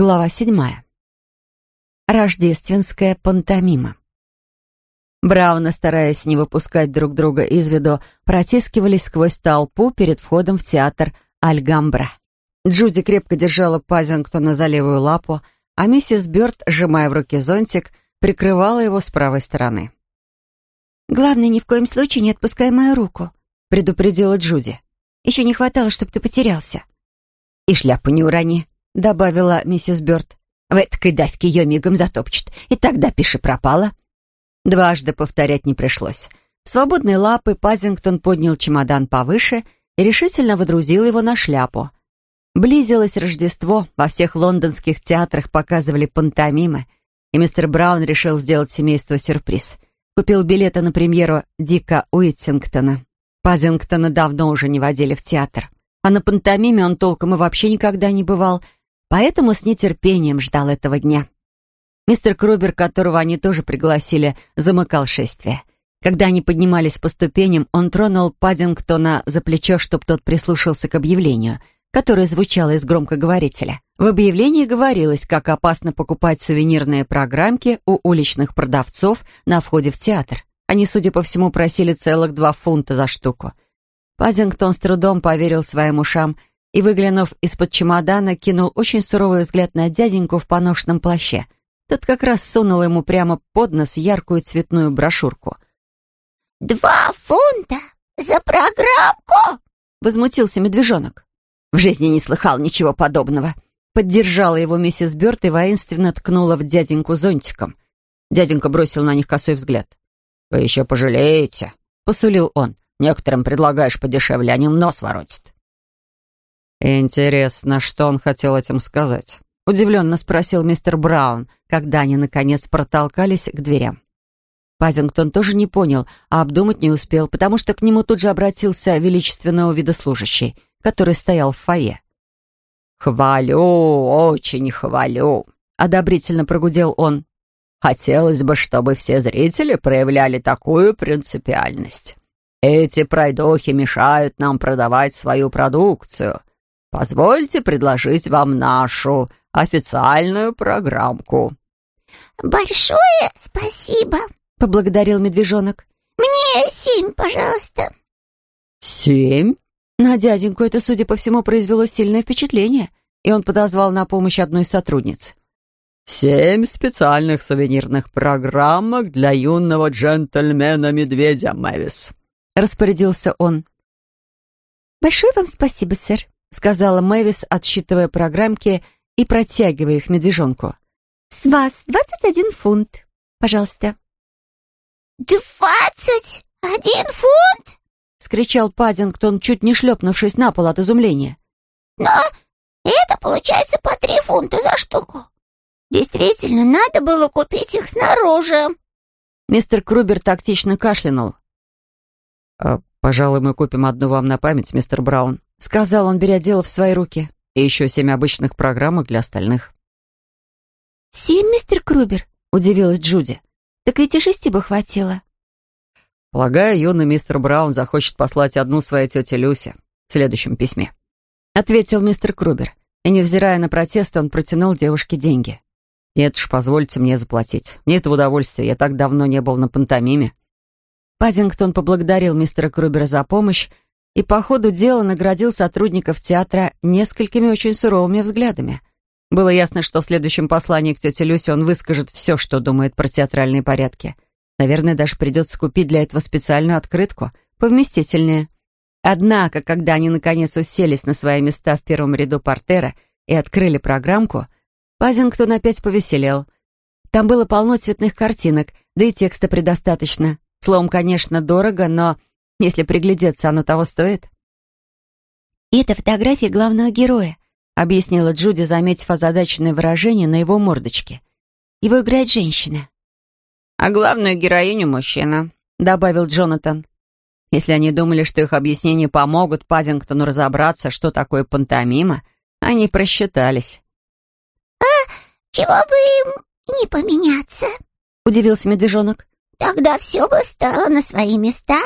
Глава седьмая. Рождественская пантомима. Брауны, стараясь не выпускать друг друга из виду, протискивались сквозь толпу перед входом в театр Альгамбра. Джуди крепко держала Пазингтона за левую лапу, а миссис Бёрд, сжимая в руке зонтик, прикрывала его с правой стороны. «Главное, ни в коем случае не отпускай мою руку», — предупредила Джуди. «Еще не хватало, чтобы ты потерялся». «И шляпу не урони», — добавила миссис Бёрд. «В этой давке ее мигом затопчет, и тогда пиши пропало». Дважды повторять не пришлось. Свободной лапой Пазингтон поднял чемодан повыше и решительно водрузил его на шляпу. Близилось Рождество, во всех лондонских театрах показывали пантомимы, и мистер Браун решил сделать семейству сюрприз. Купил билеты на премьеру Дика Уитсингтона. Пазингтона давно уже не водили в театр, а на пантомиме он толком и вообще никогда не бывал, поэтому с нетерпением ждал этого дня. Мистер Крубер, которого они тоже пригласили, замыкал шествие. Когда они поднимались по ступеням, он тронул Паддингтона за плечо, чтобы тот прислушался к объявлению — которое звучало из громкоговорителя. В объявлении говорилось, как опасно покупать сувенирные программки у уличных продавцов на входе в театр. Они, судя по всему, просили целых два фунта за штуку. Пазингтон с трудом поверил своим ушам и, выглянув из-под чемодана, кинул очень суровый взгляд на дяденьку в поношенном плаще. Тот как раз сунул ему прямо под нос яркую цветную брошюрку. «Два фунта за программку?» — возмутился медвежонок. В жизни не слыхал ничего подобного. Поддержала его миссис Бёрд и воинственно ткнула в дяденьку зонтиком. Дяденька бросил на них косой взгляд. «Вы еще пожалеете», — посулил он. «Некоторым предлагаешь подешевле, они нос воротят». «Интересно, что он хотел этим сказать?» — удивленно спросил мистер Браун, когда они, наконец, протолкались к дверям. Пазингтон тоже не понял, а обдумать не успел, потому что к нему тут же обратился величественного вида который стоял в фойе. «Хвалю, очень хвалю», — одобрительно прогудел он. «Хотелось бы, чтобы все зрители проявляли такую принципиальность. Эти пройдохи мешают нам продавать свою продукцию. Позвольте предложить вам нашу официальную программку». «Большое спасибо», — поблагодарил медвежонок. «Мне семь, пожалуйста». «Семь?» На дяденьку это, судя по всему, произвело сильное впечатление, и он подозвал на помощь одной из сотрудниц. «Семь специальных сувенирных программок для юного джентльмена-медведя, Мэвис», — распорядился он. «Большое вам спасибо, сэр», — сказала Мэвис, отсчитывая программки и протягивая их медвежонку. «С вас двадцать один фунт, пожалуйста». «Двадцать один фунт?» — скричал Паддингтон, чуть не шлепнувшись на пол от изумления. «Но это получается по три фунта за штуку. Действительно, надо было купить их снаружи». Мистер Крубер тактично кашлянул. «А, «Пожалуй, мы купим одну вам на память, мистер Браун», — сказал он, беря дело в свои руки. «И еще семь обычных программок для остальных». «Семь, мистер Крубер?» — удивилась Джуди. «Так ведь и шести бы хватило». Полагаю, юный мистер Браун захочет послать одну своей тете Люсе в следующем письме. Ответил мистер Крубер. И, невзирая на протесты, он протянул девушке деньги. «Нет уж, позвольте мне заплатить. Мне это удовольствие, я так давно не был на пантомиме». Пазингтон поблагодарил мистера Крубера за помощь и по ходу дела наградил сотрудников театра несколькими очень суровыми взглядами. Было ясно, что в следующем послании к тете Люсе он выскажет все, что думает про театральные порядки — Наверное, даже придется купить для этого специальную открытку, повместительнее. Однако, когда они наконец уселись на свои места в первом ряду портера и открыли программку, Пазингтон опять повеселел. Там было полно цветных картинок, да и текста предостаточно. Словом, конечно, дорого, но если приглядеться, оно того стоит. это фотография главного героя», — объяснила Джуди, заметив озадаченное выражение на его мордочке. «Его играет женщина» а главную героиню мужчина», — добавил Джонатан. Если они думали, что их объяснения помогут Пазингтону разобраться, что такое пантомима, они просчитались. «А чего бы им не поменяться?» — удивился медвежонок. «Тогда все бы встало на свои места».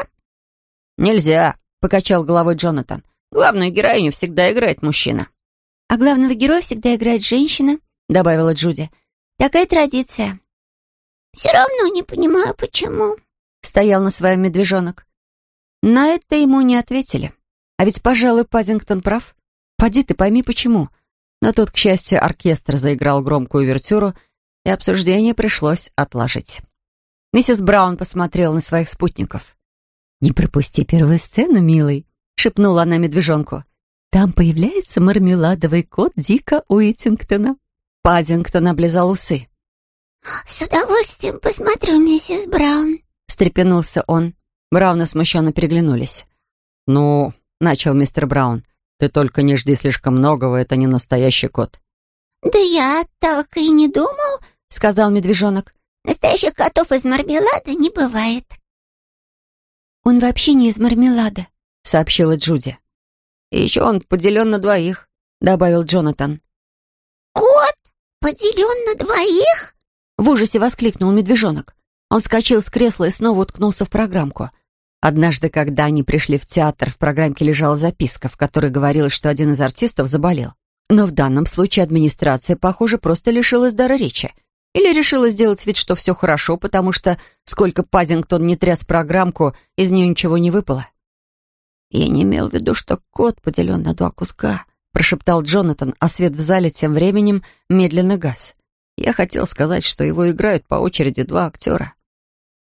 «Нельзя», — покачал головой Джонатан. «Главную героиню всегда играет мужчина». «А главного героя всегда играет женщина», — добавила Джуди. «Такая традиция». «Все равно не понимаю, почему», — стоял на своем медвежонок. На это ему не ответили. А ведь, пожалуй, Пазингтон прав. Поди ты пойми, почему. Но тут, к счастью, оркестр заиграл громкую вертюру, и обсуждение пришлось отложить. Миссис Браун посмотрела на своих спутников. «Не пропусти первую сцену, милый», — шепнула она медвежонку. «Там появляется мармеладовый кот Дика Уитингтона». Пазингтон облизал усы. «С удовольствием посмотрю, миссис Браун», — встрепенулся он. Брауны смущенно переглянулись. «Ну, — начал мистер Браун, — ты только не жди слишком многого, это не настоящий кот». «Да я так и не думал», — сказал медвежонок. «Настоящих котов из мармелада не бывает». «Он вообще не из мармелада», — сообщила Джуди. «И еще он поделен на двоих», — добавил Джонатан. «Кот поделен на двоих?» — в ужасе воскликнул медвежонок. Он вскочил с кресла и снова уткнулся в программку. Однажды, когда они пришли в театр, в программке лежала записка, в которой говорилось, что один из артистов заболел. Но в данном случае администрация, похоже, просто лишилась дара речи. Или решила сделать вид, что все хорошо, потому что сколько Пазингтон не тряс программку, из нее ничего не выпало. «Я не имел в виду, что код поделен на два куска», прошептал Джонатан, а свет в зале тем временем медленно гас. «Я хотел сказать, что его играют по очереди два актера».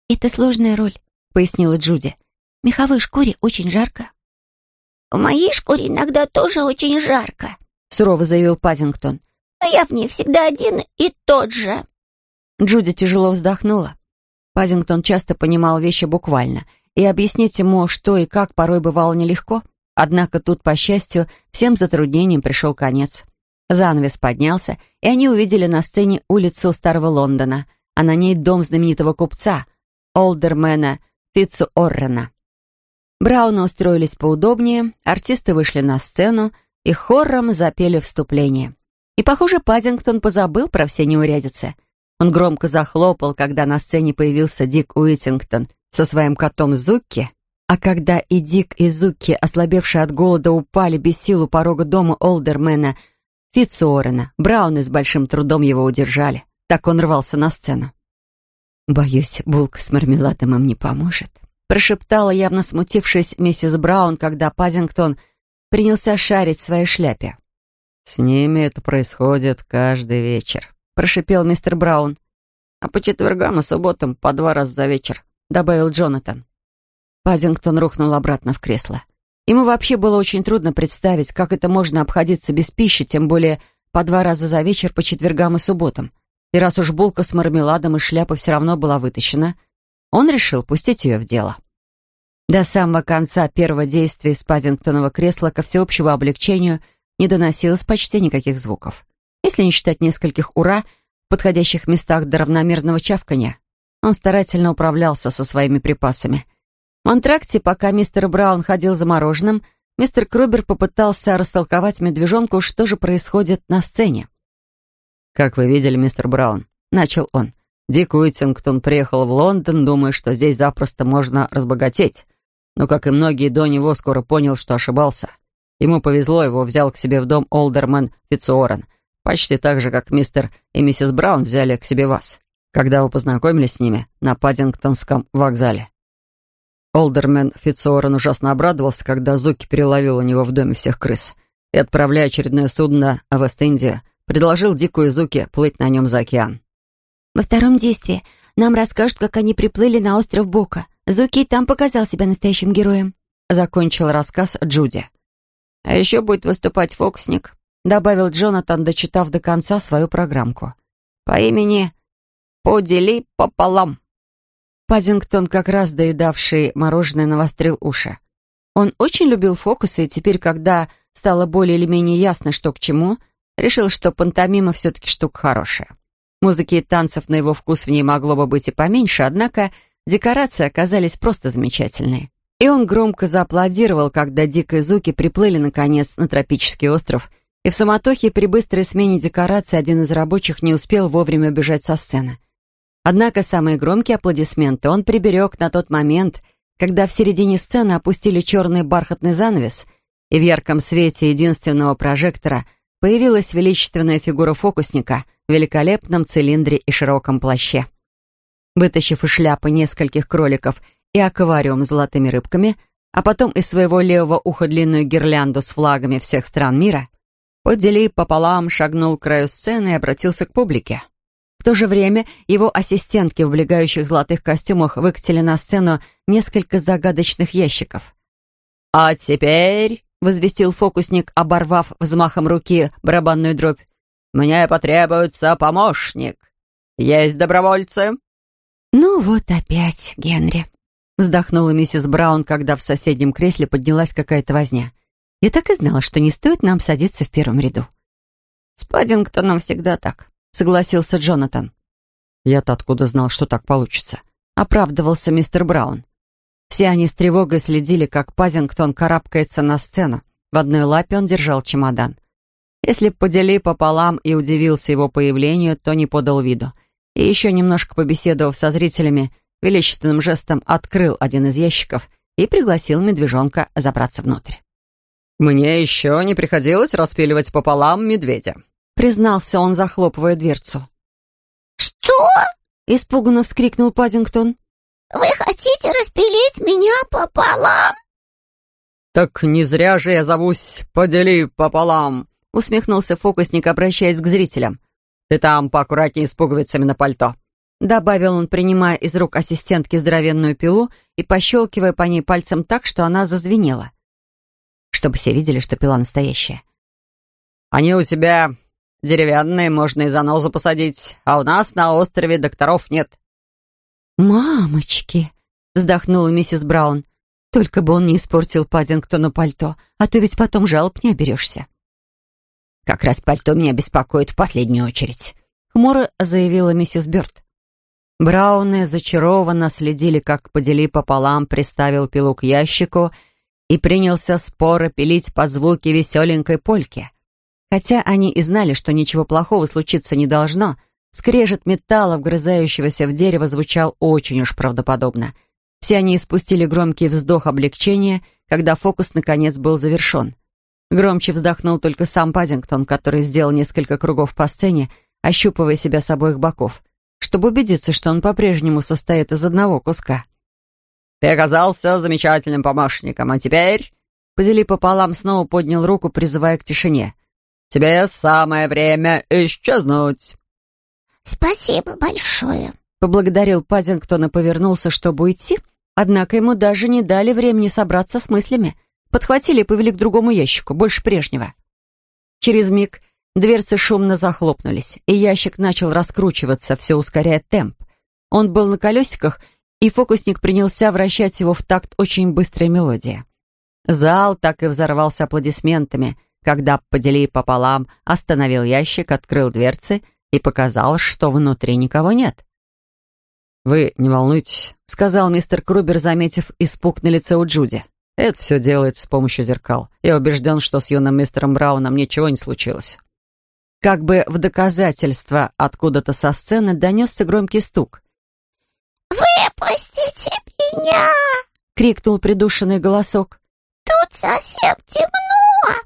«Это сложная роль», — пояснила Джуди. «Меховой шкуре очень жарко». «В моей шкуре иногда тоже очень жарко», — сурово заявил Пазингтон но я в ней всегда один и тот же». Джуди тяжело вздохнула. Пазингтон часто понимал вещи буквально, и объяснить ему, что и как, порой бывало нелегко. Однако тут, по счастью, всем затруднениям пришел конец. Занавес поднялся, и они увидели на сцене улицу Старого Лондона, а на ней дом знаменитого купца, олдермена Фитцу Оррена. Брауны устроились поудобнее, артисты вышли на сцену и хором запели вступление. И, похоже, Пазингтон позабыл про все неурядицы. Он громко захлопал, когда на сцене появился Дик Уитингтон со своим котом Зукки, а когда и Дик, и Зукки, ослабевшие от голода, упали без сил у порога дома Олдермена Фитцуорена, Брауны с большим трудом его удержали. Так он рвался на сцену. «Боюсь, булка с мармеладом им не поможет», прошептала, явно смутившись, миссис Браун, когда Пазингтон принялся шарить в своей шляпе. «С ними это происходит каждый вечер», — прошипел мистер Браун. «А по четвергам и субботам по два раза за вечер», — добавил Джонатан. Пазингтон рухнул обратно в кресло. Ему вообще было очень трудно представить, как это можно обходиться без пищи, тем более по два раза за вечер по четвергам и субботам. И раз уж булка с мармеладом и шляпа все равно была вытащена, он решил пустить ее в дело. До самого конца первого действия из Пазингтонова кресла ко всеобщему облегчению — не доносилось почти никаких звуков. Если не считать нескольких «ура» в подходящих местах до равномерного чавкания. Он старательно управлялся со своими припасами. В антракте, пока мистер Браун ходил за мороженым, мистер Крубер попытался растолковать медвежонку, что же происходит на сцене. «Как вы видели, мистер Браун», — начал он, Дик Уиттингтон приехал в Лондон, думая, что здесь запросто можно разбогатеть. Но, как и многие до него, скоро понял, что ошибался. Ему повезло, его взял к себе в дом Олдерман Фитцуорен, почти так же, как мистер и миссис Браун взяли к себе вас, когда вы познакомились с ними на Паддингтонском вокзале. Олдермен Фитцуорен ужасно обрадовался, когда Зуки переловил у него в доме всех крыс и, отправляя очередное судно в Вест-Индию, предложил Дикую Зуки плыть на нем за океан. Во втором действии нам расскажут, как они приплыли на остров Бока. Зуки там показал себя настоящим героем. Закончил рассказ Джуди. «А еще будет выступать фокусник», — добавил Джонатан, дочитав до конца свою программку. «По имени Подели пополам». Паддингтон, как раз доедавший мороженое, навострил уши. Он очень любил фокусы, и теперь, когда стало более или менее ясно, что к чему, решил, что пантомима все-таки штука хорошая. Музыки и танцев на его вкус в ней могло бы быть и поменьше, однако декорации оказались просто замечательные. И он громко зааплодировал, когда Дик и Зуки приплыли, наконец, на тропический остров, и в суматохе при быстрой смене декораций один из рабочих не успел вовремя убежать со сцены. Однако самые громкие аплодисменты он приберег на тот момент, когда в середине сцены опустили черный бархатный занавес, и в ярком свете единственного прожектора появилась величественная фигура фокусника в великолепном цилиндре и широком плаще. Вытащив из шляпы нескольких кроликов и аквариум с золотыми рыбками, а потом из своего левого уха длинную гирлянду с флагами всех стран мира, подели пополам, шагнул к краю сцены и обратился к публике. В то же время его ассистентки в облегающих золотых костюмах выкатили на сцену несколько загадочных ящиков. «А теперь», — возвестил фокусник, оборвав взмахом руки барабанную дробь, «мне потребуется помощник. Есть добровольцы?» «Ну вот опять, Генри», — вздохнула миссис Браун, когда в соседнем кресле поднялась какая-то возня. «Я так и знала, что не стоит нам садиться в первом ряду». «С Паддингтоном всегда так», согласился Джонатан. «Я-то откуда знал, что так получится?» — оправдывался мистер Браун. Все они с тревогой следили, как Пазингтон карабкается на сцену. В одной лапе он держал чемодан. Если подели пополам и удивился его появлению, то не подал виду. И еще немножко побеседовав со зрителями, величественным жестом открыл один из ящиков и пригласил медвежонка забраться внутрь. «Мне еще не приходилось распиливать пополам медведя», признался он, захлопывая дверцу. «Что?» — испуганно вскрикнул Пазингтон. «Вы хотите распилить меня пополам?» «Так не зря же я зовусь «Подели пополам», — усмехнулся фокусник, обращаясь к зрителям. «Ты там поаккуратнее с пуговицами на пальто», — добавил он, принимая из рук ассистентки здоровенную пилу и пощелкивая по ней пальцем так, что она зазвенела. Чтобы все видели, что пила настоящая. «Они у себя Деревянные можно и занозу посадить, а у нас на острове докторов нет». «Мамочки!» — вздохнула миссис Браун. «Только бы он не испортил Паддингтону пальто, а то ведь потом жалоб не оберешься». «Как раз пальто меня беспокоит в последнюю очередь», — хмуро заявила миссис Бёрд. Брауны зачарованно следили, как подели пополам, приставил пилу к ящику и принялся споро пилить под звуки веселенькой польки. Хотя они и знали, что ничего плохого случиться не должно, скрежет металла, вгрызающегося в дерево, звучал очень уж правдоподобно. Все они испустили громкий вздох облегчения, когда фокус наконец был завершен. Громче вздохнул только сам Пазингтон, который сделал несколько кругов по сцене, ощупывая себя с обоих боков, чтобы убедиться, что он по-прежнему состоит из одного куска. «Ты оказался замечательным помощником, а теперь...» Подели пополам снова поднял руку, призывая к тишине. Тебе самое время исчезнуть». «Спасибо большое», — поблагодарил Пазингтон и повернулся, чтобы уйти, однако ему даже не дали времени собраться с мыслями. Подхватили и повели к другому ящику, больше прежнего. Через миг дверцы шумно захлопнулись, и ящик начал раскручиваться, все ускоряя темп. Он был на колесиках, и фокусник принялся вращать его в такт очень быстрой мелодии. Зал так и взорвался аплодисментами, когда, подели пополам, остановил ящик, открыл дверцы и показал, что внутри никого нет. «Вы не волнуйтесь», — сказал мистер Крубер, заметив испуг на лице у Джуди. «Это все делается с помощью зеркал. Я убежден, что с юным мистером Брауном ничего не случилось». Как бы в доказательство откуда-то со сцены донесся громкий стук. «Выпустите меня!» — крикнул придушенный голосок. «Тут совсем темно!»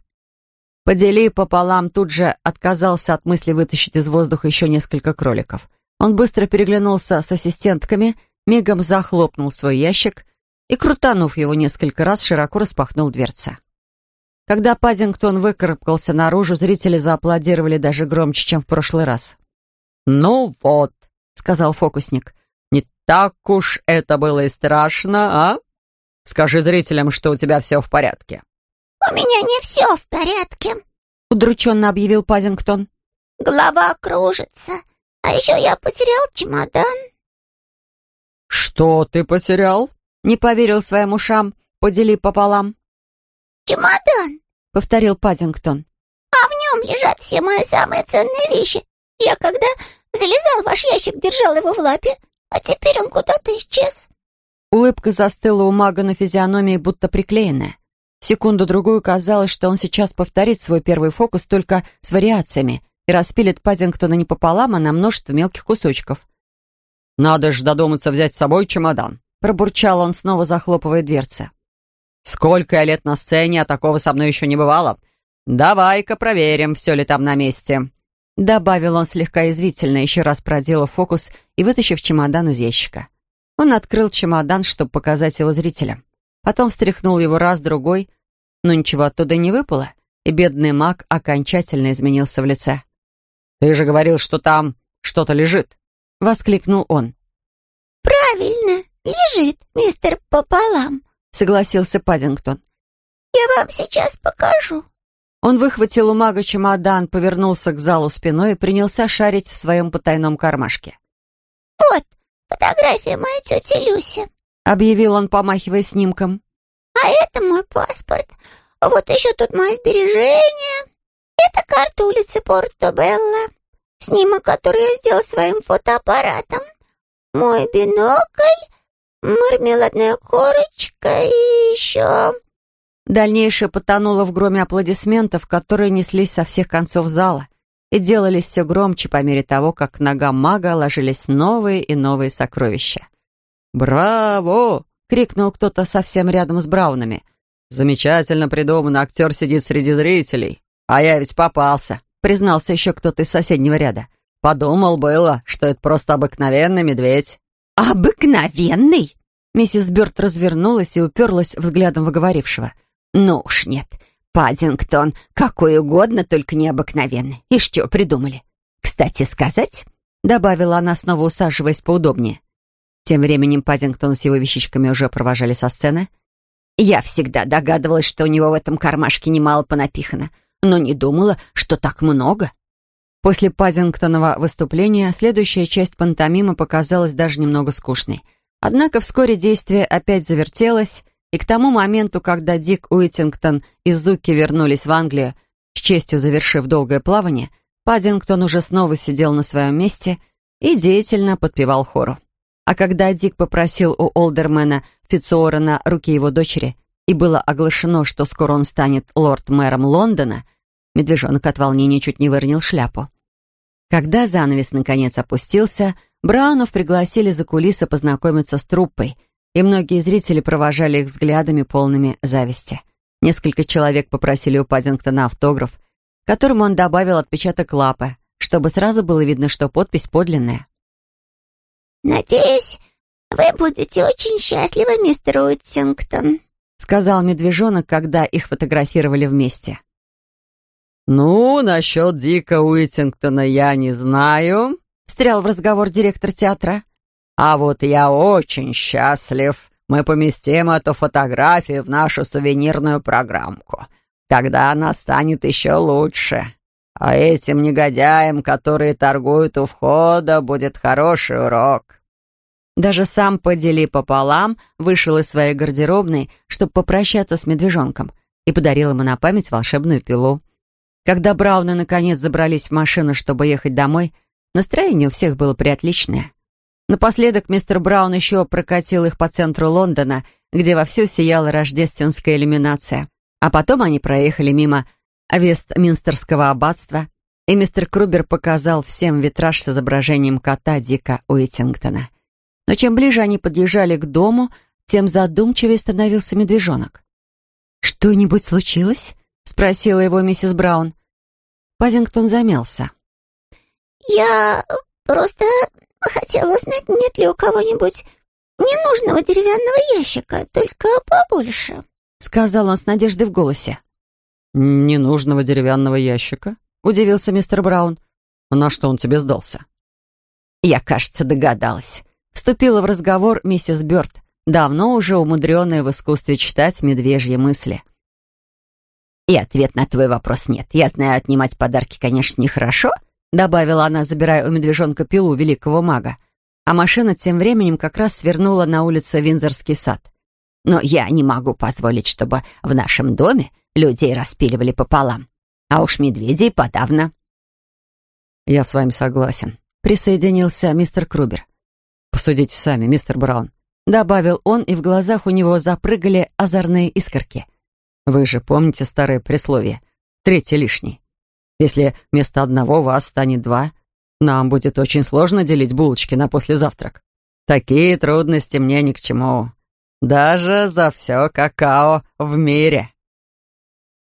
Подели пополам тут же отказался от мысли вытащить из воздуха еще несколько кроликов. Он быстро переглянулся с ассистентками, мигом захлопнул свой ящик и, крутанув его несколько раз, широко распахнул дверцы. Когда Пазингтон выкарабкался наружу, зрители зааплодировали даже громче, чем в прошлый раз. «Ну вот», — сказал фокусник, — «не так уж это было и страшно, а? Скажи зрителям, что у тебя все в порядке». «У меня не все в порядке», — удрученно объявил Пазингтон. «Голова кружится, а еще я потерял чемодан». «Что ты потерял?» — не поверил своим ушам. Подели пополам. «Чемодан», — повторил Пазингтон. «А в нем лежат все мои самые ценные вещи. Я когда залезал в ваш ящик, держал его в лапе, а теперь он куда-то исчез». Улыбка застыла у мага на физиономии, будто приклеенная. Секунду-другую казалось, что он сейчас повторит свой первый фокус только с вариациями и распилит Пазингтона не пополам, а на множество мелких кусочков. «Надо же додуматься взять с собой чемодан», — пробурчал он, снова захлопывая дверцы. «Сколько я лет на сцене, а такого со мной еще не бывало. давай-ка проверим, все ли там на месте», добавил он слегка извительно, еще раз проделав фокус и вытащив чемодан из ящика. Он открыл чемодан, чтобы показать его зрителям. Потом встряхнул его раз-другой, но ничего оттуда не выпало, и бедный маг окончательно изменился в лице. «Ты же говорил, что там что-то лежит!» — воскликнул он. «Правильно, лежит, мистер Пополам», — согласился Паддингтон. «Я вам сейчас покажу». Он выхватил у мага чемодан, повернулся к залу спиной и принялся шарить в своем потайном кармашке. «Вот, фотография моей тети Люси», — объявил он, помахивая снимком. «А это мой паспорт. Вот еще тут мои сбережения. Это карта улицы Порто-Белла. Снимок, который я сделал своим фотоаппаратом. Мой бинокль, мармеладная корочка и еще...» Дальнейшее потонуло в громе аплодисментов, которые неслись со всех концов зала и делались все громче по мере того, как к ногам мага ложились новые и новые сокровища. «Браво!» — крикнул кто-то совсем рядом с Браунами. «Замечательно придумано, актер сидит среди зрителей. А я ведь попался», — признался еще кто-то из соседнего ряда. «Подумал было, что это просто обыкновенный медведь». «Обыкновенный?» Миссис Бёрд развернулась и уперлась взглядом выговорившего. «Ну уж нет. Паддингтон, какой угодно, только необыкновенный. И что придумали? Кстати сказать...» Добавила она, снова усаживаясь поудобнее. Тем временем Паддингтон с его вещичками уже провожали со сцены. «Я всегда догадывалась, что у него в этом кармашке немало понапихано, но не думала, что так много». После Пазингтонова выступления следующая часть пантомимы показалась даже немного скучной. Однако вскоре действие опять завертелось, и к тому моменту, когда Дик Уиттингтон и Зуки вернулись в Англию, с честью завершив долгое плавание, Паддингтон уже снова сидел на своем месте и деятельно подпевал хору. А когда Дик попросил у олдермена Фитцуорена руки его дочери, и было оглашено, что скоро он станет лорд-мэром Лондона, медвежонок от волнения чуть не выронил шляпу. Когда занавес наконец опустился, Браунов пригласили за кулисы познакомиться с труппой — и многие зрители провожали их взглядами, полными зависти. Несколько человек попросили у Паддингтона автограф, которому он добавил отпечаток лапы, чтобы сразу было видно, что подпись подлинная. «Надеюсь, вы будете очень счастливы, мистер Уитсингтон», сказал медвежонок, когда их фотографировали вместе. «Ну, насчет Дика Уитингтона я не знаю», встрял в разговор директор театра. А вот я очень счастлив. Мы поместим эту фотографию в нашу сувенирную программку. Тогда она станет еще лучше. А этим негодяям, которые торгуют у входа, будет хороший урок». Даже сам подели пополам вышел из своей гардеробной, чтобы попрощаться с медвежонком, и подарил ему на память волшебную пилу. Когда Брауны наконец забрались в машину, чтобы ехать домой, настроение у всех было приотличное. Напоследок мистер Браун еще прокатил их по центру Лондона, где вовсю сияла рождественская иллюминация. А потом они проехали мимо Вестминстерского аббатства, и мистер Крубер показал всем витраж с изображением кота Дика Уиттингтона. Но чем ближе они подъезжали к дому, тем задумчивее становился медвежонок. «Что-нибудь случилось?» — спросила его миссис Браун. Пазингтон замялся. «Я просто Хотела узнать, нет ли у кого-нибудь ненужного деревянного ящика, только побольше», — сказал он с надеждой в голосе. «Ненужного деревянного ящика?» — удивился мистер Браун. «На что он тебе сдался?» «Я, кажется, догадалась». Вступила в разговор миссис Бёрд, давно уже умудренная в искусстве читать медвежьи мысли. «И ответ на твой вопрос нет. Я знаю, отнимать подарки, конечно, нехорошо, добавила она, забирая у медвежонка пилу великого мага. А машина тем временем как раз свернула на улицу Винзорский сад. Но я не могу позволить, чтобы в нашем доме людей распиливали пополам. А уж медведей подавно. Я с вами согласен, присоединился мистер Крубер. Посудите сами, мистер Браун. Добавил он, и в глазах у него запрыгали озорные искорки. Вы же помните старое присловие «третий лишний». Если вместо одного вас станет два, нам будет очень сложно делить булочки на послезавтрак. Такие трудности мне ни к чему. Даже за все какао в мире.